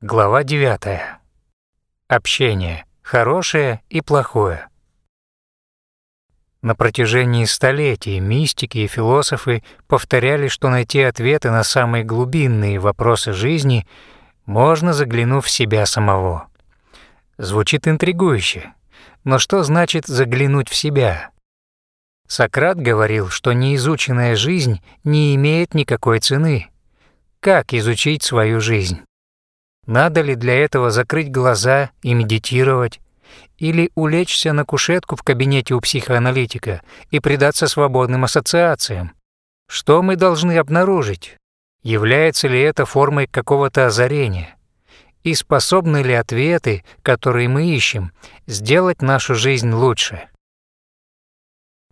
Глава 9. Общение. Хорошее и плохое. На протяжении столетий мистики и философы повторяли, что найти ответы на самые глубинные вопросы жизни можно, заглянув в себя самого. Звучит интригующе. Но что значит заглянуть в себя? Сократ говорил, что неизученная жизнь не имеет никакой цены. Как изучить свою жизнь? Надо ли для этого закрыть глаза и медитировать? Или улечься на кушетку в кабинете у психоаналитика и предаться свободным ассоциациям? Что мы должны обнаружить? Является ли это формой какого-то озарения? И способны ли ответы, которые мы ищем, сделать нашу жизнь лучше?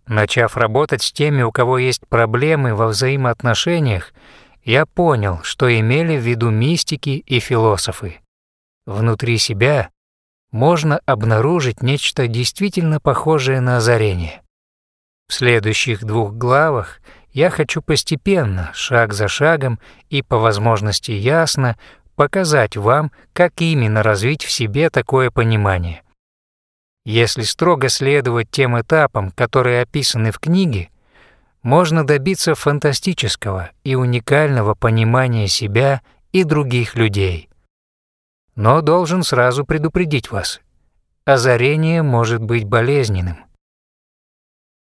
Начав работать с теми, у кого есть проблемы во взаимоотношениях, я понял, что имели в виду мистики и философы. Внутри себя можно обнаружить нечто действительно похожее на озарение. В следующих двух главах я хочу постепенно, шаг за шагом и по возможности ясно показать вам, как именно развить в себе такое понимание. Если строго следовать тем этапам, которые описаны в книге, можно добиться фантастического и уникального понимания себя и других людей. Но должен сразу предупредить вас, озарение может быть болезненным.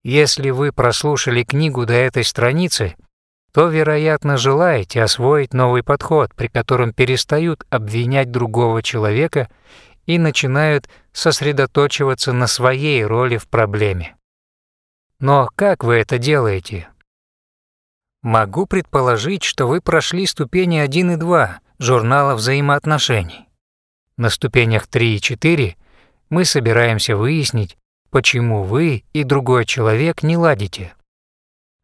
Если вы прослушали книгу до этой страницы, то, вероятно, желаете освоить новый подход, при котором перестают обвинять другого человека и начинают сосредоточиваться на своей роли в проблеме. Но как вы это делаете? Могу предположить, что вы прошли ступени 1 и 2 журнала взаимоотношений. На ступенях 3 и 4 мы собираемся выяснить, почему вы и другой человек не ладите.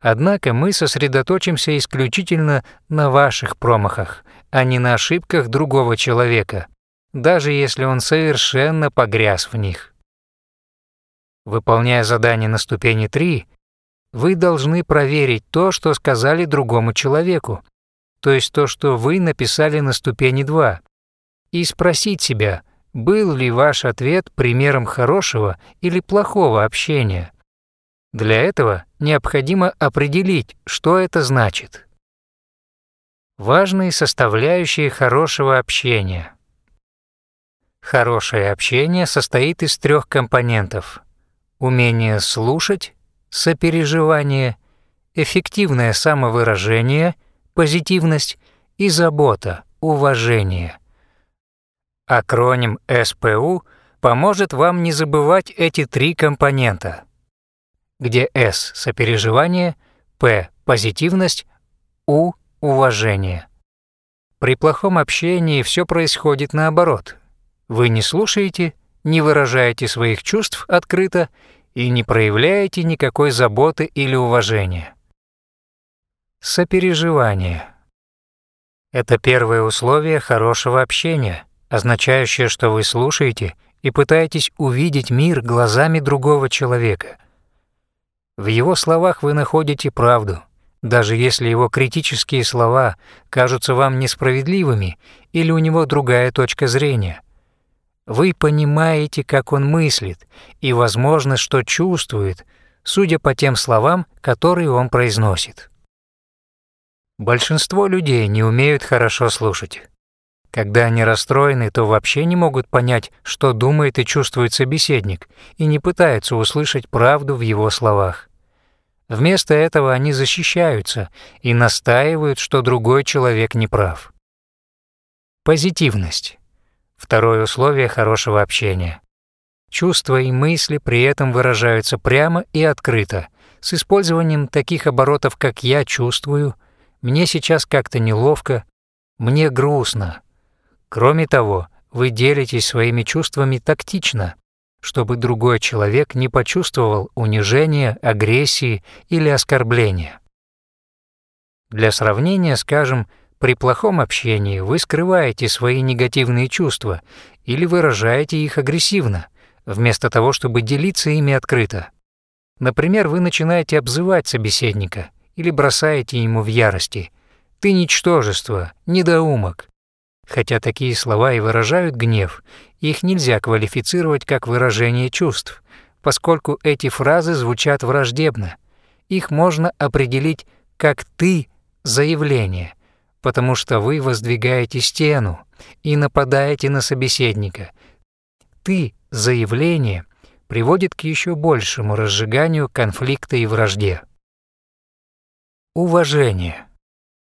Однако мы сосредоточимся исключительно на ваших промахах, а не на ошибках другого человека, даже если он совершенно погряз в них. Выполняя задание на ступени 3, вы должны проверить то, что сказали другому человеку, то есть то, что вы написали на ступени 2, и спросить себя, был ли ваш ответ примером хорошего или плохого общения. Для этого необходимо определить, что это значит. Важные составляющие хорошего общения. Хорошее общение состоит из трех компонентов умение слушать, сопереживание, эффективное самовыражение, позитивность и забота, уважение. Акроним СПУ поможет вам не забывать эти три компонента, где С — сопереживание, П — позитивность, У — уважение. При плохом общении все происходит наоборот. Вы не слушаете — не выражаете своих чувств открыто и не проявляете никакой заботы или уважения. Сопереживание. Это первое условие хорошего общения, означающее, что вы слушаете и пытаетесь увидеть мир глазами другого человека. В его словах вы находите правду, даже если его критические слова кажутся вам несправедливыми или у него другая точка зрения. Вы понимаете, как он мыслит, и, возможно, что чувствует, судя по тем словам, которые он произносит. Большинство людей не умеют хорошо слушать. Когда они расстроены, то вообще не могут понять, что думает и чувствует собеседник, и не пытаются услышать правду в его словах. Вместо этого они защищаются и настаивают, что другой человек не прав. Позитивность. Второе условие хорошего общения. Чувства и мысли при этом выражаются прямо и открыто, с использованием таких оборотов, как «я чувствую», «мне сейчас как-то неловко», «мне грустно». Кроме того, вы делитесь своими чувствами тактично, чтобы другой человек не почувствовал унижения, агрессии или оскорбления. Для сравнения скажем, при плохом общении вы скрываете свои негативные чувства или выражаете их агрессивно, вместо того, чтобы делиться ими открыто. Например, вы начинаете обзывать собеседника или бросаете ему в ярости «ты ничтожество, недоумок». Хотя такие слова и выражают гнев, их нельзя квалифицировать как выражение чувств, поскольку эти фразы звучат враждебно. Их можно определить как «ты» заявление, потому что вы воздвигаете стену и нападаете на собеседника. «Ты» заявление приводит к еще большему разжиганию конфликта и вражде. Уважение.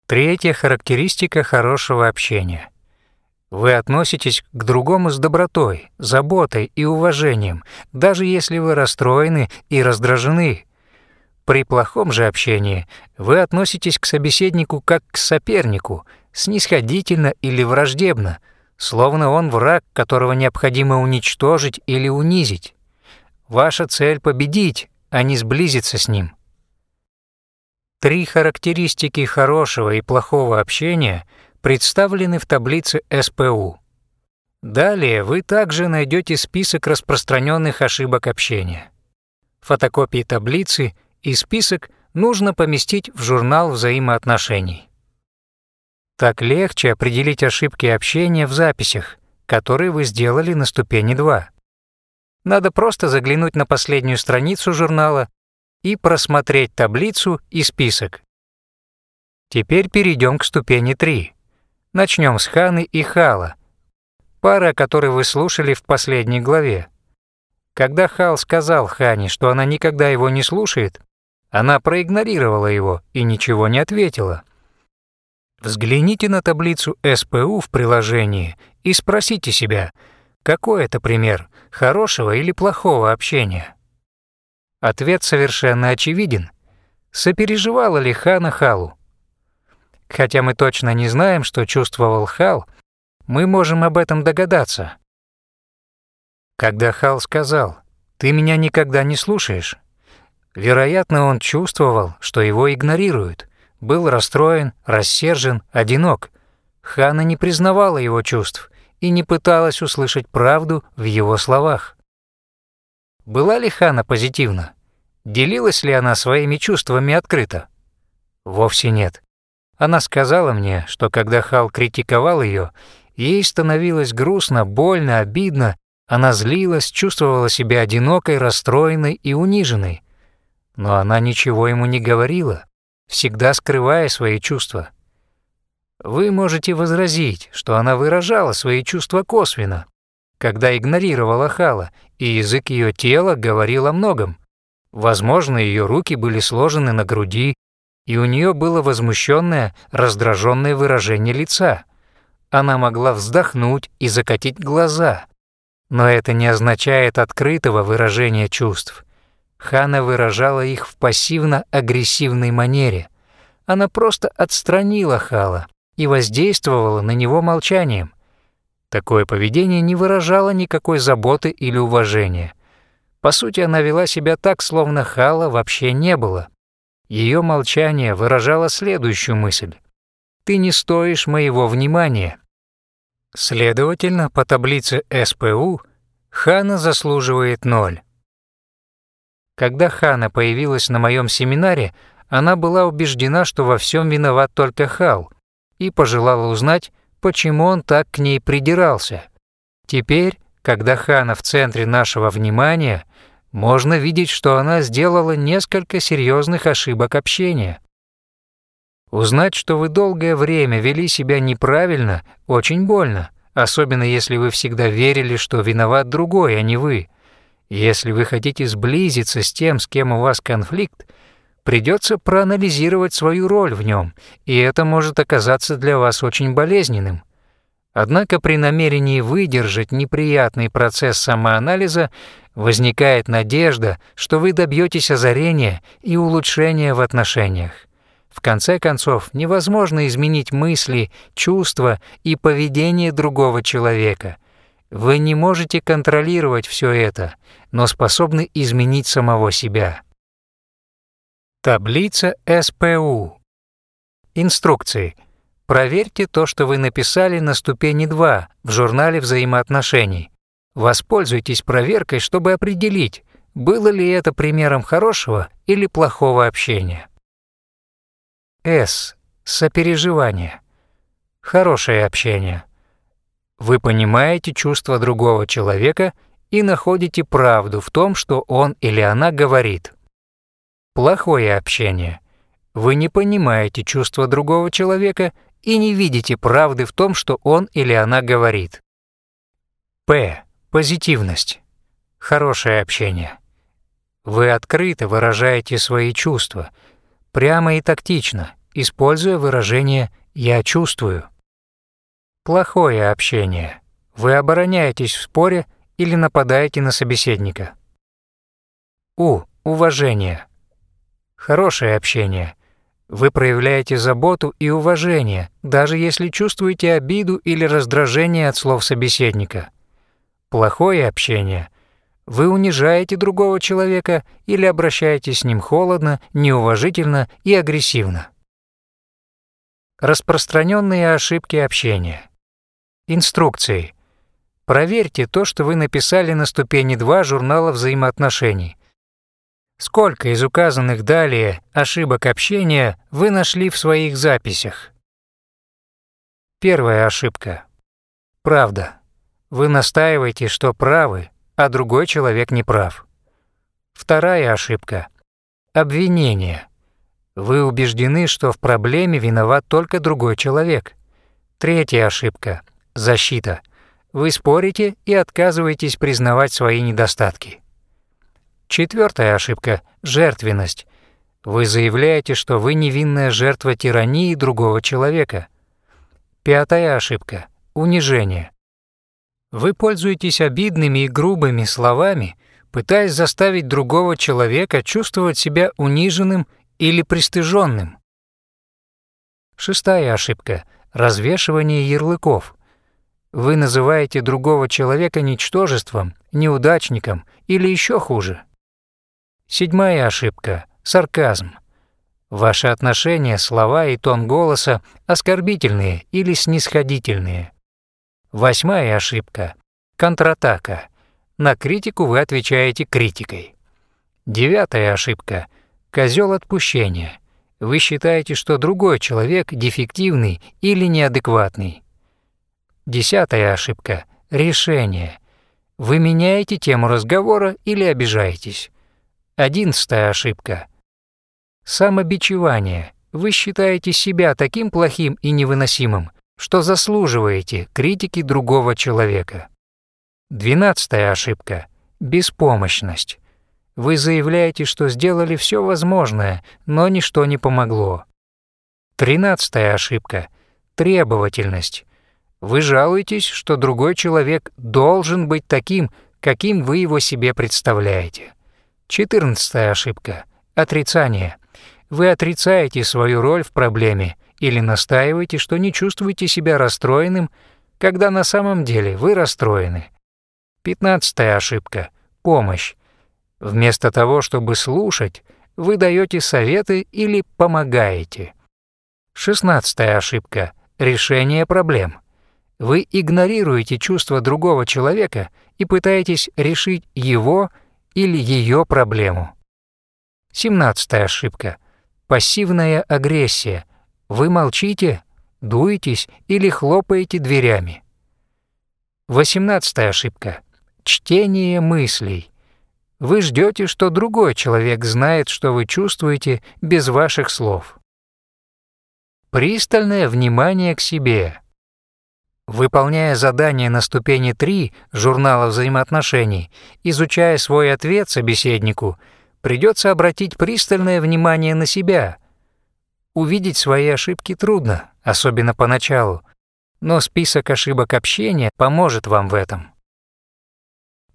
Третья характеристика хорошего общения. Вы относитесь к другому с добротой, заботой и уважением, даже если вы расстроены и раздражены. При плохом же общении вы относитесь к собеседнику как к сопернику, снисходительно или враждебно, словно он враг, которого необходимо уничтожить или унизить. Ваша цель — победить, а не сблизиться с ним. Три характеристики хорошего и плохого общения представлены в таблице СПУ. Далее вы также найдете список распространенных ошибок общения. Фотокопии таблицы и список нужно поместить в журнал взаимоотношений. Так легче определить ошибки общения в записях, которые вы сделали на ступени 2. Надо просто заглянуть на последнюю страницу журнала и просмотреть таблицу и список. Теперь перейдем к ступени 3. Начнем с Ханы и Хала, пара, о которой вы слушали в последней главе. Когда Хал сказал Хане, что она никогда его не слушает, она проигнорировала его и ничего не ответила. Взгляните на таблицу СПУ в приложении и спросите себя, какой это пример хорошего или плохого общения. Ответ совершенно очевиден. Сопереживала ли Хана Халу? Хотя мы точно не знаем, что чувствовал Хал, мы можем об этом догадаться. Когда Хал сказал «Ты меня никогда не слушаешь», вероятно, он чувствовал, что его игнорируют, был расстроен, рассержен, одинок. Хана не признавала его чувств и не пыталась услышать правду в его словах. Была ли Хана позитивна? Делилась ли она своими чувствами открыто? Вовсе нет. Она сказала мне, что когда Хал критиковал ее, ей становилось грустно, больно, обидно, она злилась, чувствовала себя одинокой, расстроенной и униженной. Но она ничего ему не говорила, всегда скрывая свои чувства. Вы можете возразить, что она выражала свои чувства косвенно, когда игнорировала Хала, и язык ее тела говорил о многом. Возможно, ее руки были сложены на груди, и у нее было возмущенное, раздраженное выражение лица. Она могла вздохнуть и закатить глаза. Но это не означает открытого выражения чувств. Хана выражала их в пассивно-агрессивной манере. Она просто отстранила Хала и воздействовала на него молчанием. Такое поведение не выражало никакой заботы или уважения. По сути, она вела себя так, словно Хала вообще не было. Ее молчание выражало следующую мысль. «Ты не стоишь моего внимания». Следовательно, по таблице СПУ Хана заслуживает ноль. Когда Хана появилась на моем семинаре, она была убеждена, что во всем виноват только Хал, и пожелала узнать, почему он так к ней придирался. Теперь, когда Хана в центре нашего внимания, можно видеть, что она сделала несколько серьезных ошибок общения. Узнать, что вы долгое время вели себя неправильно, очень больно, особенно если вы всегда верили, что виноват другой, а не вы. Если вы хотите сблизиться с тем, с кем у вас конфликт, Придется проанализировать свою роль в нем, и это может оказаться для вас очень болезненным. Однако при намерении выдержать неприятный процесс самоанализа возникает надежда, что вы добьетесь озарения и улучшения в отношениях. В конце концов, невозможно изменить мысли, чувства и поведение другого человека. Вы не можете контролировать все это, но способны изменить самого себя. Таблица СПУ. Инструкции. Проверьте то, что вы написали на ступени 2 в журнале взаимоотношений. Воспользуйтесь проверкой, чтобы определить, было ли это примером хорошего или плохого общения. С. Сопереживание. Хорошее общение. Вы понимаете чувства другого человека и находите правду в том, что он или она говорит. Плохое общение. Вы не понимаете чувства другого человека и не видите правды в том, что он или она говорит. П. Позитивность. Хорошее общение. Вы открыто выражаете свои чувства, прямо и тактично, используя выражение «я чувствую». Плохое общение. Вы обороняетесь в споре или нападаете на собеседника. У. Уважение. Хорошее общение. Вы проявляете заботу и уважение, даже если чувствуете обиду или раздражение от слов собеседника. Плохое общение. Вы унижаете другого человека или обращаетесь с ним холодно, неуважительно и агрессивно. Распространенные ошибки общения. Инструкции. Проверьте то, что вы написали на ступени 2 журнала взаимоотношений. Сколько из указанных далее ошибок общения вы нашли в своих записях? Первая ошибка. Правда. Вы настаиваете, что правы, а другой человек не прав. Вторая ошибка. Обвинение. Вы убеждены, что в проблеме виноват только другой человек. Третья ошибка. Защита. Вы спорите и отказываетесь признавать свои недостатки. Четвертая ошибка – жертвенность. Вы заявляете, что вы невинная жертва тирании другого человека. Пятая ошибка – унижение. Вы пользуетесь обидными и грубыми словами, пытаясь заставить другого человека чувствовать себя униженным или пристыженным. Шестая ошибка – развешивание ярлыков. Вы называете другого человека ничтожеством, неудачником или еще хуже – Седьмая ошибка – сарказм. Ваши отношения, слова и тон голоса оскорбительные или снисходительные. Восьмая ошибка – контратака. На критику вы отвечаете критикой. Девятая ошибка – козел отпущения. Вы считаете, что другой человек дефективный или неадекватный. Десятая ошибка – решение. Вы меняете тему разговора или обижаетесь. Одиннадцатая ошибка. Самобичевание. Вы считаете себя таким плохим и невыносимым, что заслуживаете критики другого человека. Двенадцатая ошибка. Беспомощность. Вы заявляете, что сделали все возможное, но ничто не помогло. Тринадцатая ошибка. Требовательность. Вы жалуетесь, что другой человек должен быть таким, каким вы его себе представляете. Четырнадцатая ошибка. Отрицание. Вы отрицаете свою роль в проблеме или настаиваете, что не чувствуете себя расстроенным, когда на самом деле вы расстроены. Пятнадцатая ошибка. Помощь. Вместо того, чтобы слушать, вы даете советы или помогаете. Шестнадцатая ошибка. Решение проблем. Вы игнорируете чувства другого человека и пытаетесь решить его или ее проблему. Семнадцатая ошибка. Пассивная агрессия. Вы молчите, дуетесь или хлопаете дверями. Восемнадцатая ошибка. Чтение мыслей. Вы ждете, что другой человек знает, что вы чувствуете без ваших слов. Пристальное внимание к себе. Выполняя задание на ступени 3 журнала взаимоотношений, изучая свой ответ собеседнику, придется обратить пристальное внимание на себя. Увидеть свои ошибки трудно, особенно поначалу, но список ошибок общения поможет вам в этом.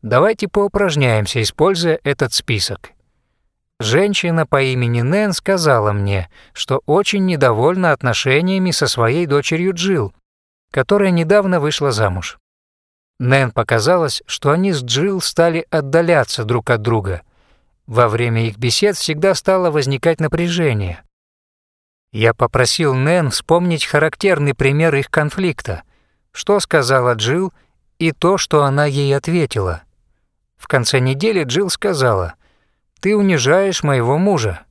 Давайте поупражняемся, используя этот список. Женщина по имени Нэн сказала мне, что очень недовольна отношениями со своей дочерью Джилл, которая недавно вышла замуж. Нэн показалось, что они с Джилл стали отдаляться друг от друга. Во время их бесед всегда стало возникать напряжение. Я попросил Нэн вспомнить характерный пример их конфликта, что сказала Джилл и то, что она ей ответила. В конце недели Джилл сказала, «Ты унижаешь моего мужа».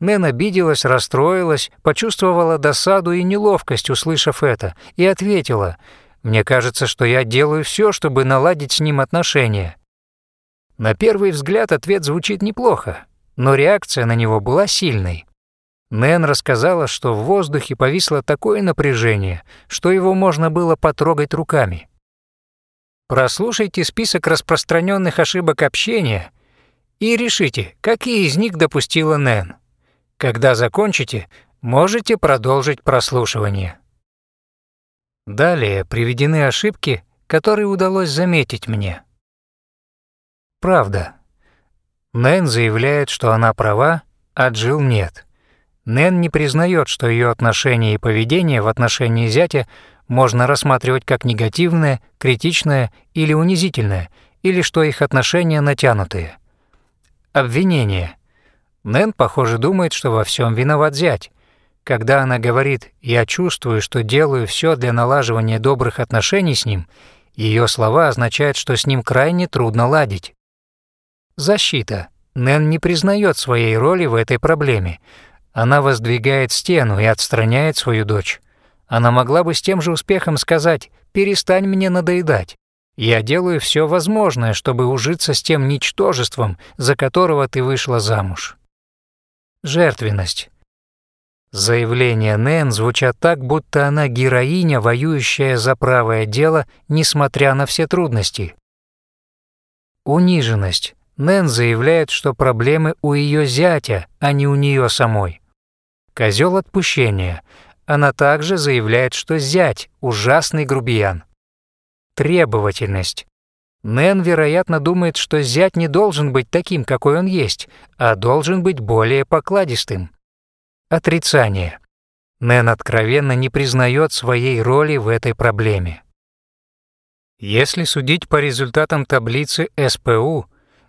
Нэн обиделась, расстроилась, почувствовала досаду и неловкость, услышав это, и ответила, Мне кажется, что я делаю все, чтобы наладить с ним отношения. На первый взгляд ответ звучит неплохо, но реакция на него была сильной. Нэн рассказала, что в воздухе повисло такое напряжение, что его можно было потрогать руками. Прослушайте список распространенных ошибок общения и решите, какие из них допустила Нэн. Когда закончите, можете продолжить прослушивание. Далее приведены ошибки, которые удалось заметить мне. Правда. Нэн заявляет, что она права, а Джилл нет. Нэн не признает, что ее отношение и поведение в отношении зятя можно рассматривать как негативное, критичное или унизительное, или что их отношения натянутые. Обвинение. Нэн, похоже, думает, что во всем виноват зять, когда она говорит «я чувствую, что делаю все для налаживания добрых отношений с ним», ее слова означают, что с ним крайне трудно ладить. Защита. Нэн не признает своей роли в этой проблеме. Она воздвигает стену и отстраняет свою дочь. Она могла бы с тем же успехом сказать «перестань мне надоедать». Я делаю все возможное, чтобы ужиться с тем ничтожеством, за которого ты вышла замуж. Жертвенность. Заявления Нэн звучат так, будто она героиня, воюющая за правое дело, несмотря на все трудности. Униженность. Нэн заявляет, что проблемы у ее зятя, а не у нее самой. Козел отпущения. Она также заявляет, что зять – ужасный грубиян. Требовательность. Нэн, вероятно, думает, что зять не должен быть таким, какой он есть, а должен быть более покладистым. Отрицание. Нэн откровенно не признает своей роли в этой проблеме. Если судить по результатам таблицы СПУ,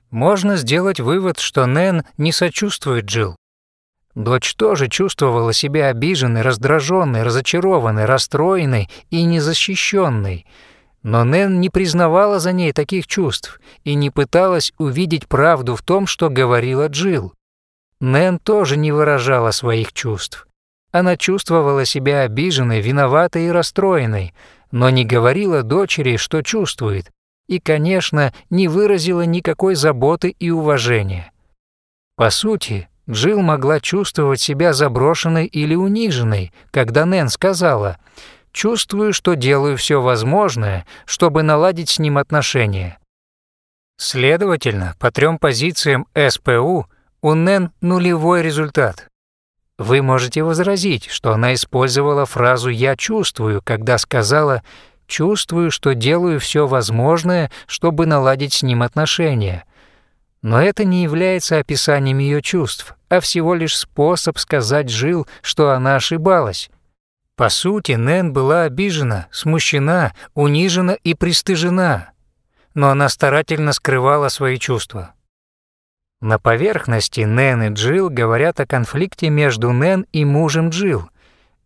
можно сделать вывод, что Нэн не сочувствует Джилл. Дочь тоже чувствовала себя обиженной, раздраженной, разочарованной, расстроенной и незащищенной. Но Нэн не признавала за ней таких чувств и не пыталась увидеть правду в том, что говорила Джилл. Нэн тоже не выражала своих чувств. Она чувствовала себя обиженной, виноватой и расстроенной, но не говорила дочери, что чувствует, и, конечно, не выразила никакой заботы и уважения. По сути, Джилл могла чувствовать себя заброшенной или униженной, когда Нэн сказала «Чувствую, что делаю все возможное, чтобы наладить с ним отношения». Следовательно, по трем позициям СПУ – у Нэн нулевой результат. Вы можете возразить, что она использовала фразу «я чувствую», когда сказала «чувствую, что делаю все возможное, чтобы наладить с ним отношения». Но это не является описанием ее чувств, а всего лишь способ сказать Жил, что она ошибалась. По сути, Нэн была обижена, смущена, унижена и пристыжена, но она старательно скрывала свои чувства. На поверхности Нэн и Джилл говорят о конфликте между Нэн и мужем Джилл,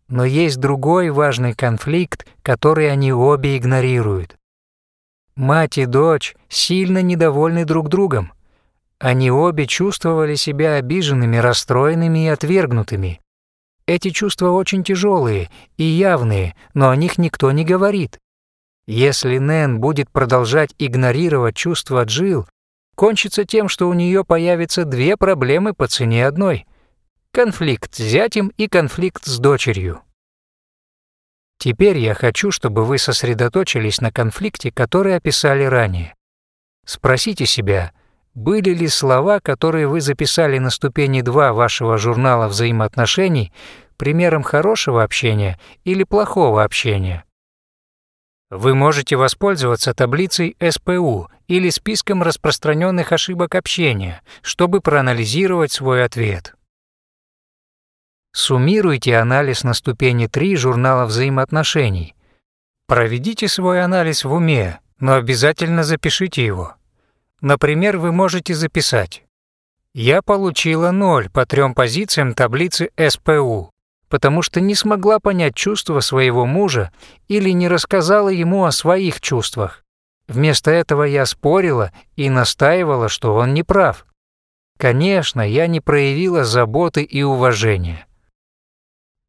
но есть другой важный конфликт, который они обе игнорируют. Мать и дочь сильно недовольны друг другом. Они обе чувствовали себя обиженными, расстроенными и отвергнутыми. Эти чувства очень тяжелые и явные, но о них никто не говорит. Если Нэн будет продолжать игнорировать чувства Джилл, кончится тем, что у нее появятся две проблемы по цене одной – конфликт с зятем и конфликт с дочерью. Теперь я хочу, чтобы вы сосредоточились на конфликте, который описали ранее. Спросите себя, были ли слова, которые вы записали на ступени 2 вашего журнала взаимоотношений, примером хорошего общения или плохого общения? Вы можете воспользоваться таблицей СПУ или списком распространенных ошибок общения, чтобы проанализировать свой ответ. Суммируйте анализ на ступени 3 журнала взаимоотношений. Проведите свой анализ в уме, но обязательно запишите его. Например, вы можете записать «Я получила 0 по трем позициям таблицы СПУ потому что не смогла понять чувства своего мужа или не рассказала ему о своих чувствах. Вместо этого я спорила и настаивала, что он не прав. Конечно, я не проявила заботы и уважения.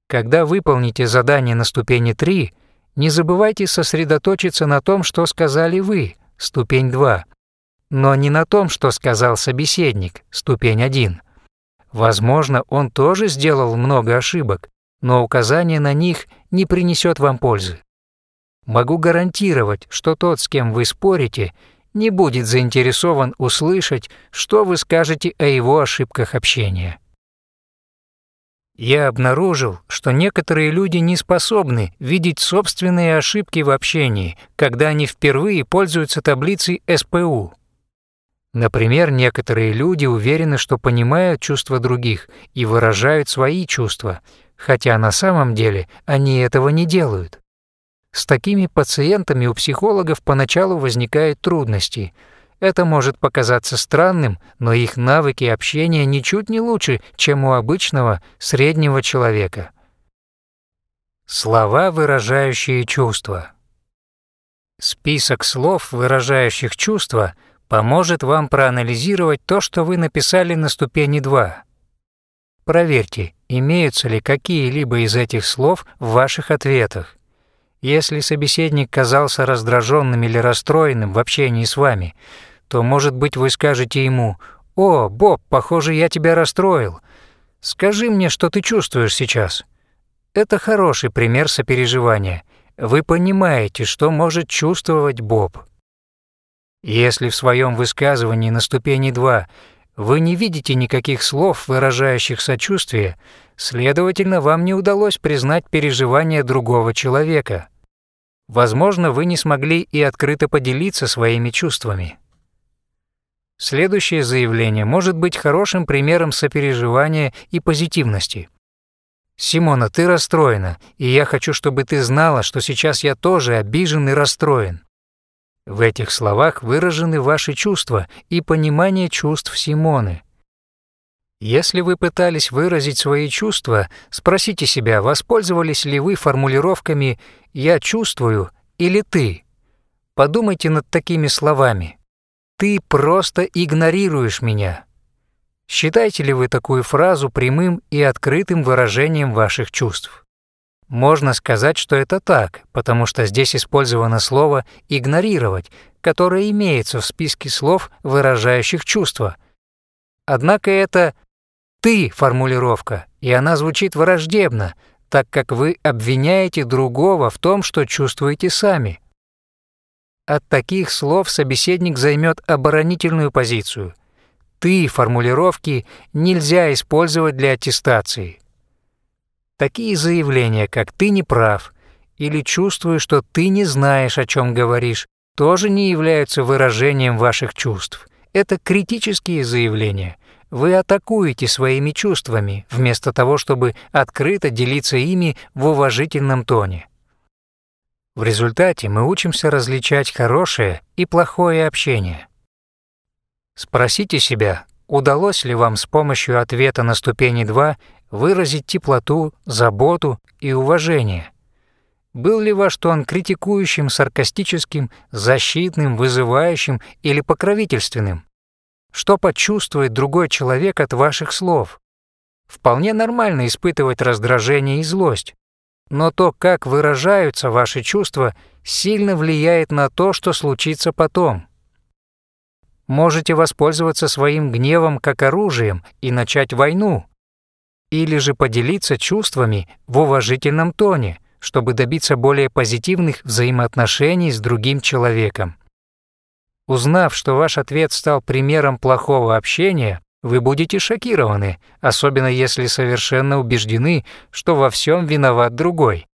Когда выполните задание на ступени 3, Не забывайте сосредоточиться на том, что сказали вы, ступень 2, но не на том, что сказал собеседник, ступень 1. Возможно, он тоже сделал много ошибок, но указание на них не принесет вам пользы. Могу гарантировать, что тот, с кем вы спорите, не будет заинтересован услышать, что вы скажете о его ошибках общения. Я обнаружил, что некоторые люди не способны видеть собственные ошибки в общении, когда они впервые пользуются таблицей СПУ. Например, некоторые люди уверены, что понимают чувства других и выражают свои чувства, хотя на самом деле они этого не делают. С такими пациентами у психологов поначалу возникают трудности – это может показаться странным, но их навыки общения ничуть не лучше, чем у обычного среднего человека. Слова, выражающие чувства. Список слов, выражающих чувства, поможет вам проанализировать то, что вы написали на ступени 2. Проверьте, имеются ли какие-либо из этих слов в ваших ответах. Если собеседник казался раздраженным или расстроенным в общении с вами, то, может быть, вы скажете ему «О, Боб, похоже, я тебя расстроил. Скажи мне, что ты чувствуешь сейчас». Это хороший пример сопереживания. Вы понимаете, что может чувствовать Боб. Если в своем высказывании на ступени 2 вы не видите никаких слов, выражающих сочувствие, следовательно, вам не удалось признать переживания другого человека. Возможно, вы не смогли и открыто поделиться своими чувствами. Следующее заявление может быть хорошим примером сопереживания и позитивности. «Симона, ты расстроена, и я хочу, чтобы ты знала, что сейчас я тоже обижен и расстроен». В этих словах выражены ваши чувства и понимание чувств Симоны. Если вы пытались выразить свои чувства, спросите себя, воспользовались ли вы формулировками «я чувствую» или «ты». Подумайте над такими словами. «Ты просто игнорируешь меня». Считаете ли вы такую фразу прямым и открытым выражением ваших чувств? Можно сказать, что это так, потому что здесь использовано слово «игнорировать», которое имеется в списке слов, выражающих чувства. Однако это «ты» формулировка, и она звучит враждебно, так как вы обвиняете другого в том, что чувствуете сами – от таких слов собеседник займет оборонительную позицию. «Ты» формулировки нельзя использовать для аттестации. Такие заявления, как «ты не прав» или «чувствую, что ты не знаешь, о чем говоришь», тоже не являются выражением ваших чувств. Это критические заявления. Вы атакуете своими чувствами, вместо того, чтобы открыто делиться ими в уважительном тоне. В результате мы учимся различать хорошее и плохое общение. Спросите себя, удалось ли вам с помощью ответа на ступени 2 выразить теплоту, заботу и уважение. Был ли ваш тон критикующим, саркастическим, защитным, вызывающим или покровительственным? Что почувствует другой человек от ваших слов? Вполне нормально испытывать раздражение и злость, но то, как выражаются ваши чувства, сильно влияет на то, что случится потом. Можете воспользоваться своим гневом как оружием и начать войну, или же поделиться чувствами в уважительном тоне, чтобы добиться более позитивных взаимоотношений с другим человеком. Узнав, что ваш ответ стал примером плохого общения, вы будете шокированы, особенно если совершенно убеждены, что во всем виноват другой.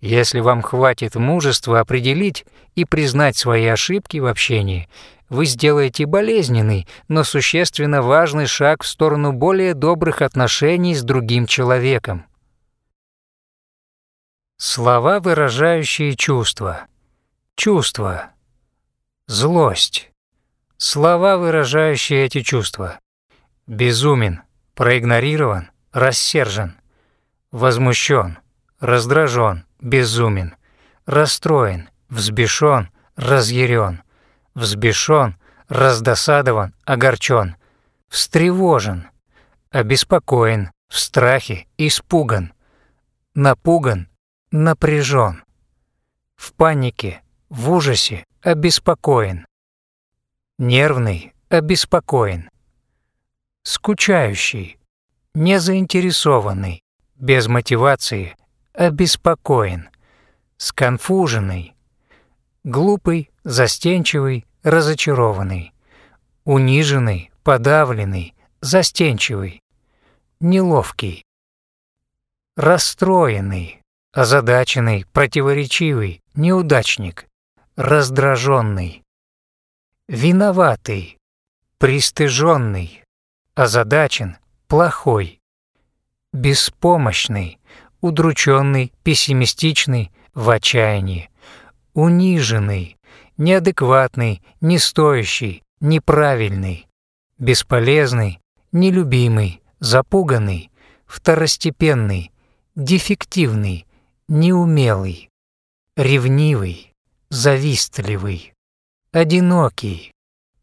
Если вам хватит мужества определить и признать свои ошибки в общении, вы сделаете болезненный, но существенно важный шаг в сторону более добрых отношений с другим человеком. Слова, выражающие чувства. Чувства. Злость. Слова, выражающие эти чувства безумен, проигнорирован, рассержен, возмущен, раздражен, безумен, расстроен, взбешен, разъярен, взбешен, раздосадован, огорчен, встревожен, обеспокоен, в страхе, испуган, напуган, напряжен. в панике, в ужасе, обеспокоен. Нервный, обеспокоен. Скучающий, незаинтересованный, без мотивации, обеспокоен. Сконфуженный, глупый, застенчивый, разочарованный. Униженный, подавленный, застенчивый, неловкий. Расстроенный, озадаченный, противоречивый, неудачник, раздраженный, виноватый, пристыженный, озадачен, плохой, беспомощный, удрученный, пессимистичный, в отчаянии, униженный, неадекватный, не стоящий, неправильный, бесполезный, нелюбимый, запуганный, второстепенный, дефективный, неумелый, ревнивый, завистливый, одинокий,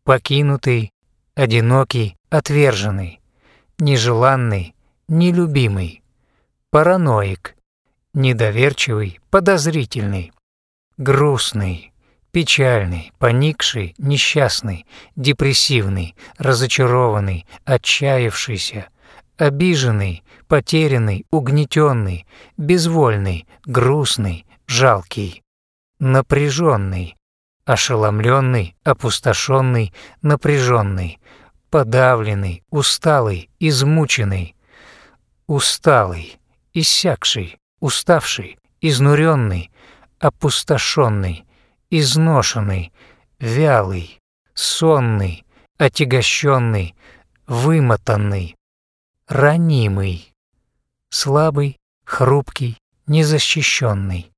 покинутый, одинокий, отверженный, нежеланный, нелюбимый, параноик, недоверчивый, подозрительный, грустный, печальный, поникший, несчастный, депрессивный, разочарованный, отчаявшийся, обиженный, потерянный, угнетенный, безвольный, грустный, жалкий, напряженный, ошеломленный, опустошенный, напряженный, подавленный, усталый, измученный, усталый, иссякший, уставший, изнуренный, опустошенный, изношенный, вялый, сонный, отягощенный, вымотанный, ранимый, слабый, хрупкий, незащищенный,